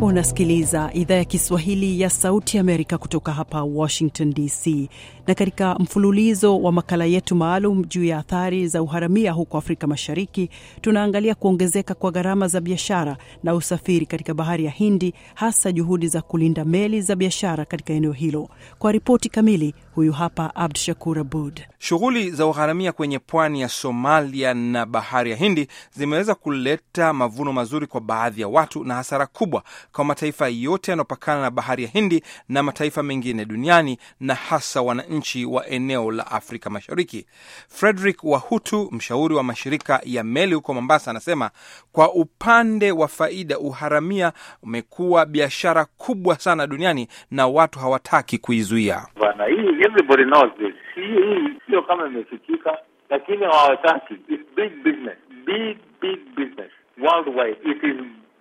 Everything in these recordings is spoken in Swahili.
Unasikiliza idhaa ya Kiswahili ya Sauti Amerika kutoka hapa Washington DC, na katika mfululizo wa makala yetu maalum juu ya athari za uharamia huko Afrika Mashariki, tunaangalia kuongezeka kwa gharama za biashara na usafiri katika bahari ya Hindi, hasa juhudi za kulinda meli za biashara katika eneo hilo. Kwa ripoti kamili, huyu hapa Abd Shakur Abud. Shughuli za uharamia kwenye pwani ya Somalia na bahari ya Hindi zimeweza kuleta mavuno mazuri kwa baadhi ya watu na hasara kubwa kwa mataifa yote yanayopakana na bahari ya Hindi na mataifa mengine duniani na hasa wananchi wa eneo la Afrika Mashariki. Frederick Wahutu, mshauri wa mashirika ya meli huko Mombasa, anasema kwa upande wa faida, uharamia umekuwa biashara kubwa sana duniani na watu hawataki kuizuia. Sio kama imefikika, lakini hawataki. It's big business, big big business worldwide. It is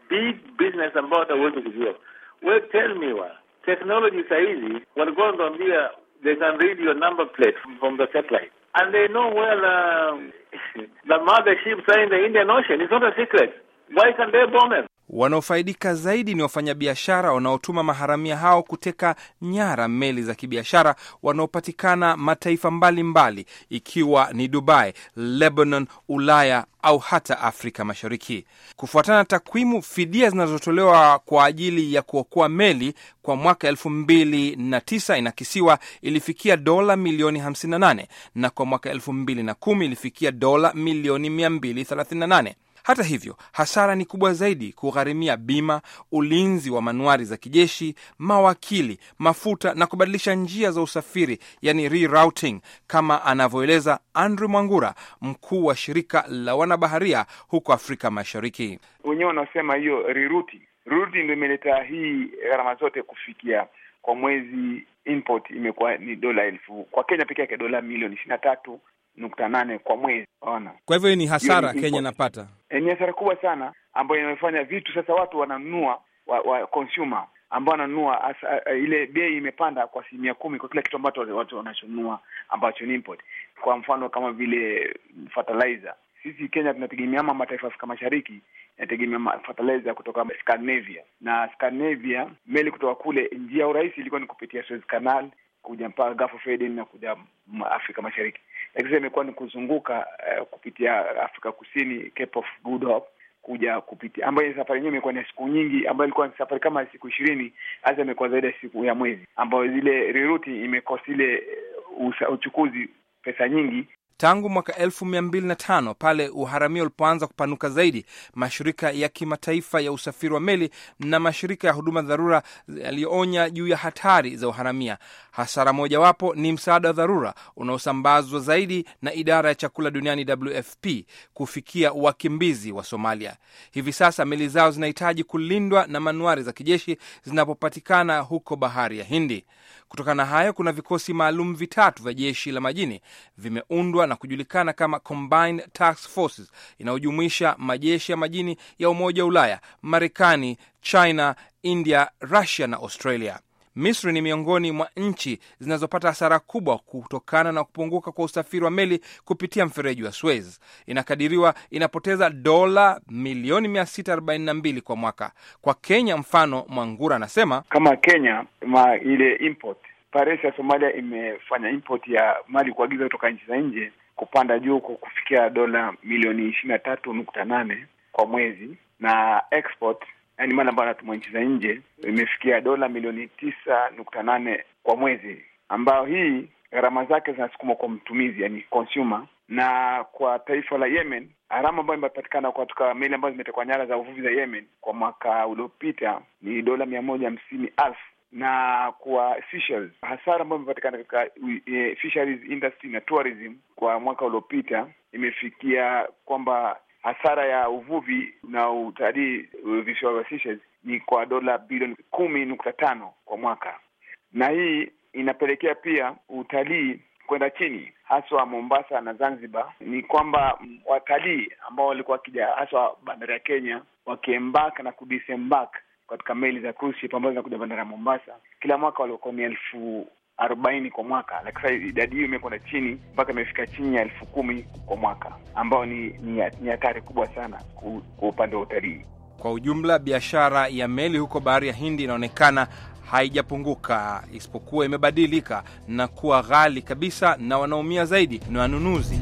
big business ambao hawezi kujua. We tell me wa technology sahizi walikuwa wanaambia they can read your number plate from the satellite and they know where um, the the mother ships are in the Indian Ocean. It's not a secret. Why can't they bomb them? Wanaofaidika zaidi ni wafanyabiashara wanaotuma maharamia hao kuteka nyara meli za kibiashara wanaopatikana mataifa mbalimbali mbali, ikiwa ni Dubai, Lebanon, Ulaya au hata Afrika Mashariki. Kufuatana na takwimu, fidia zinazotolewa kwa ajili ya kuokoa meli kwa mwaka elfu mbili na tisa inakisiwa ilifikia dola milioni 58 na kwa mwaka elfu mbili na kumi ilifikia dola milioni 238. Hata hivyo hasara ni kubwa zaidi kugharimia bima, ulinzi wa manuari za kijeshi, mawakili, mafuta na kubadilisha njia za usafiri, yani rerouting, kama anavyoeleza Andrew Mwangura, mkuu wa shirika la wanabaharia huko Afrika Mashariki. Wenyewe wanasema hiyo rerouting, rerouting ndio imeleta hii gharama zote kufikia kwa mwezi import imekuwa ni dola elfu kwa Kenya peke yake dola milioni ishirini na tatu nukta nane kwa mwezi. Ona, kwa hivyo ni hasara yoni, Kenya inapata. E, ni hasara kubwa sana ambayo inafanya vitu sasa watu wananunua wa, wa consumer ambao wananunua ile bei imepanda kwa asilimia kumi kwa kila kitu ambacho watu wanachonunua ambacho ni import. Kwa mfano kama vile fertilizer, sisi Kenya tunategemea ama mataifa Afrika Mashariki inategemea fertilizer kutoka Scandinavia, na Scandinavia meli kutoka kule, njia ya urahisi ilikuwa ni kupitia Suez Canal kuja mpaka Gulf of Aden na kuja Afrika Mashariki, lakini imekuwa ni kuzunguka eh, kupitia Afrika Kusini, Cape of Good Hope kuja kupitia ambayo safari yenyewe imekuwa ni siku nyingi, ambayo ilikuwa ni safari kama siku ishirini, hasa imekuwa zaidi ya siku ya mwezi, ambayo zile riruti imekosa ile eh, uchukuzi pesa nyingi Tangu mwaka elfu mbili mbili na tano pale uharamia ulipoanza kupanuka zaidi, mashirika ya kimataifa ya usafiri wa meli na mashirika ya huduma dharura yaliyoonya juu ya hatari za uharamia. Hasara mojawapo ni msaada wa dharura unaosambazwa zaidi na idara ya chakula duniani WFP kufikia wakimbizi wa Somalia. Hivi sasa meli zao zinahitaji kulindwa na manuari za kijeshi zinapopatikana huko bahari ya Hindi. Kutokana na hayo, kuna vikosi maalum vitatu vya jeshi la majini vimeundwa na kujulikana kama Combined Task Forces inayojumuisha majeshi ya majini ya Umoja wa Ulaya, Marekani, China, India, Russia na Australia. Misri ni miongoni mwa nchi zinazopata hasara kubwa kutokana na kupunguka kwa usafiri wa meli kupitia mfereji wa Suez. Inakadiriwa inapoteza dola milioni 642 kwa mwaka. Kwa Kenya, mfano, Mwangura anasema kama Kenya ma ile import Paris ya Somalia imefanya import ya mali kuagiza kutoka nchi za nje kupanda juu kwa kufikia dola milioni ishirini na tatu nukta nane kwa mwezi, na export yani mali ambayo anatumwa nchi za nje imefikia dola milioni tisa nukta nane kwa mwezi, ambayo hii gharama zake zinasukumwa kwa mtumizi, yani consumer. Na kwa taifa la Yemen, gharama ambayo imepatikana katika meli ambazo zimetekwa nyara za uvuvi za Yemen kwa mwaka uliopita ni dola mia moja hamsini elfu na kwa fisheries hasara ambayo imepatikana katika e, fisheries industry na tourism kwa mwaka uliopita imefikia kwamba hasara ya uvuvi na utalii uh, visiwa vya Seychelles ni kwa dola bilioni kumi nukta tano kwa mwaka, na hii inapelekea pia utalii kwenda chini, haswa Mombasa na Zanzibar. Ni kwamba watalii ambao walikuwa wakija haswa bandari ya Kenya wakiembark na kudisembark katika meli za cruise ship ambazo zinakuja bandari ya Mombasa kila mwaka walikuwa ni elfu arobaini kwa mwaka, lakini sasa idadi hiyo imekwenda chini mpaka imefika chini ya elfu kumi kwa mwaka, ambayo ni hatari kubwa sana kwa upande wa utalii. Kwa ujumla, biashara ya meli huko bahari ya Hindi inaonekana haijapunguka, isipokuwa imebadilika na kuwa ghali kabisa, na wanaumia zaidi ni wanunuzi.